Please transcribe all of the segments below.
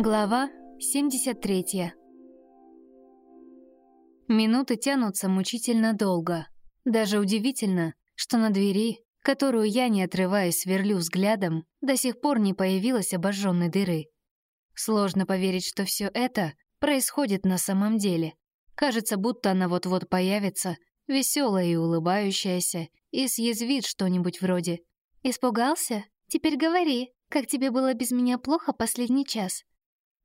Глава 73 Минуты тянутся мучительно долго. Даже удивительно, что на двери, которую я, не отрываясь, сверлю взглядом, до сих пор не появилась обожженной дыры. Сложно поверить, что все это происходит на самом деле. Кажется, будто она вот-вот появится, веселая и улыбающаяся, и съязвит что-нибудь вроде «Испугался? Теперь говори, как тебе было без меня плохо последний час?»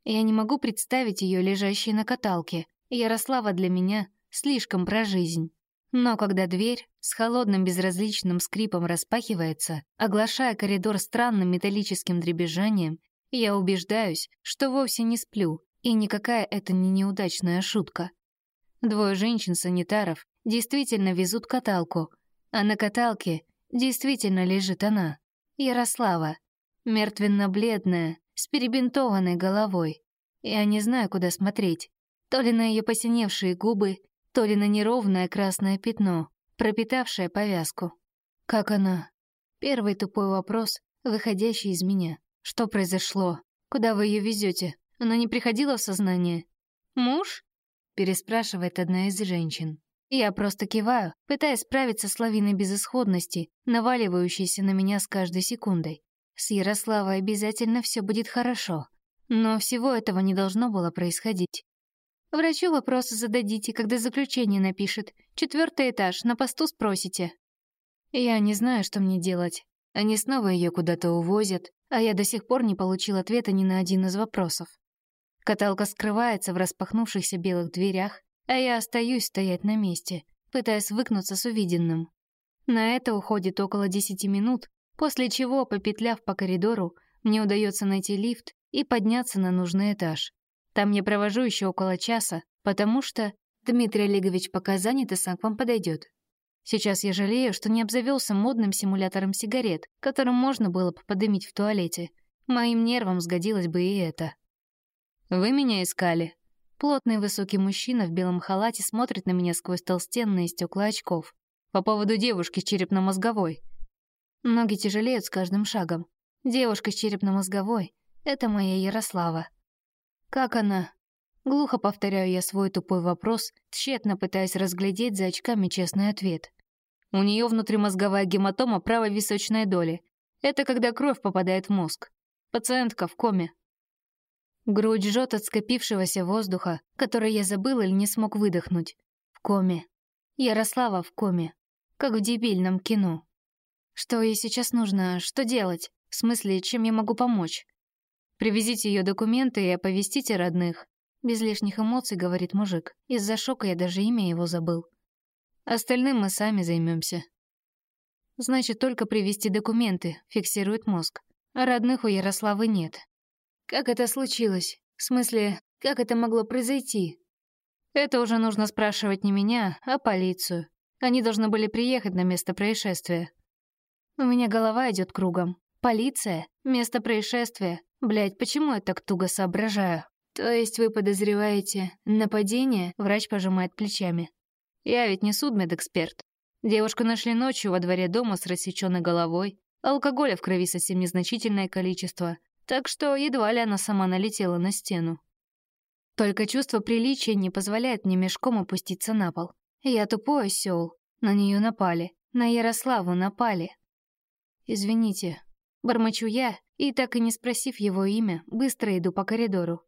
Я не могу представить ее лежащей на каталке. Ярослава для меня слишком про жизнь. Но когда дверь с холодным безразличным скрипом распахивается, оглашая коридор странным металлическим дребезжанием, я убеждаюсь, что вовсе не сплю, и никакая это не неудачная шутка. Двое женщин-санитаров действительно везут каталку, а на каталке действительно лежит она, Ярослава, мертвенно-бледная, с перебинтованной головой. Я не знаю, куда смотреть. То ли на ее посиневшие губы, то ли на неровное красное пятно, пропитавшее повязку. Как она? Первый тупой вопрос, выходящий из меня. Что произошло? Куда вы ее везете? Она не приходила в сознание? Муж? Переспрашивает одна из женщин. Я просто киваю, пытаясь справиться с лавиной безысходности, наваливающейся на меня с каждой секундой. С Ярославой обязательно все будет хорошо. Но всего этого не должно было происходить. Врачу вопросы зададите, когда заключение напишет. Четвертый этаж, на посту спросите. Я не знаю, что мне делать. Они снова ее куда-то увозят, а я до сих пор не получил ответа ни на один из вопросов. Каталка скрывается в распахнувшихся белых дверях, а я остаюсь стоять на месте, пытаясь выкнуться с увиденным. На это уходит около десяти минут, После чего, попетляв по коридору, мне удается найти лифт и подняться на нужный этаж. Там я провожу еще около часа, потому что Дмитрий Олегович пока занят и сам к вам подойдет. Сейчас я жалею, что не обзавелся модным симулятором сигарет, которым можно было бы подымить в туалете. Моим нервам сгодилось бы и это. «Вы меня искали?» Плотный высокий мужчина в белом халате смотрит на меня сквозь толстенные стекла очков. «По поводу девушки черепно-мозговой. Ноги тяжелеют с каждым шагом. Девушка с черепно-мозговой — это моя Ярослава. Как она? Глухо повторяю я свой тупой вопрос, тщетно пытаясь разглядеть за очками честный ответ. У нее внутримозговая гематома правой височной доли. Это когда кровь попадает в мозг. Пациентка в коме. Грудь жжет от скопившегося воздуха, который я забыл или не смог выдохнуть. В коме. Ярослава в коме. Как в дебильном кино. Что ей сейчас нужно? Что делать? В смысле, чем я могу помочь? Привезите ее документы и оповестите родных. Без лишних эмоций, говорит мужик. Из-за шока я даже имя его забыл. Остальным мы сами займемся. Значит, только привезти документы, фиксирует мозг. А родных у Ярославы нет. Как это случилось? В смысле, как это могло произойти? Это уже нужно спрашивать не меня, а полицию. Они должны были приехать на место происшествия. У меня голова идет кругом. Полиция? Место происшествия? Блять, почему я так туго соображаю? То есть вы подозреваете нападение? Врач пожимает плечами. Я ведь не судмедэксперт. Девушку нашли ночью во дворе дома с рассеченной головой. Алкоголя в крови совсем незначительное количество. Так что едва ли она сама налетела на стену. Только чувство приличия не позволяет мне мешком опуститься на пол. Я тупой осёл. На нее напали. На Ярославу напали. «Извините». Бормочу я, и, так и не спросив его имя, быстро иду по коридору.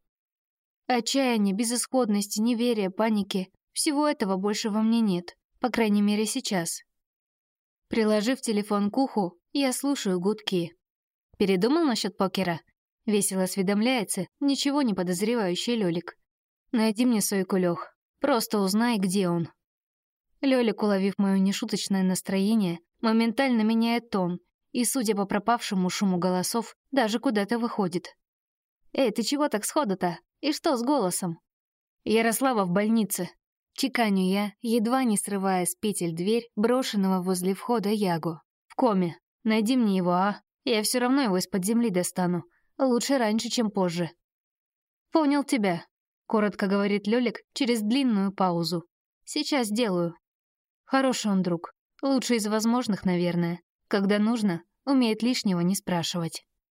Отчаяние, безысходность, неверие, паники — всего этого больше во мне нет, по крайней мере сейчас. Приложив телефон к уху, я слушаю гудки. «Передумал насчет покера?» Весело осведомляется, ничего не подозревающий Лёлик. «Найди мне Сойку Лёх. Просто узнай, где он». Лёлик, уловив моё нешуточное настроение, моментально меняет тон и, судя по пропавшему шуму голосов, даже куда-то выходит. «Эй, ты чего так сходу-то? И что с голосом?» «Ярослава в больнице», — чеканю я, едва не срывая с петель дверь, брошенного возле входа Ягу. «В коме. Найди мне его, а? Я все равно его из-под земли достану. Лучше раньше, чем позже». «Понял тебя», — коротко говорит Лёлик через длинную паузу. «Сейчас сделаю». Хороший он друг. Лучший из возможных, наверное. Когда нужно, умеет лишнего не спрашивать.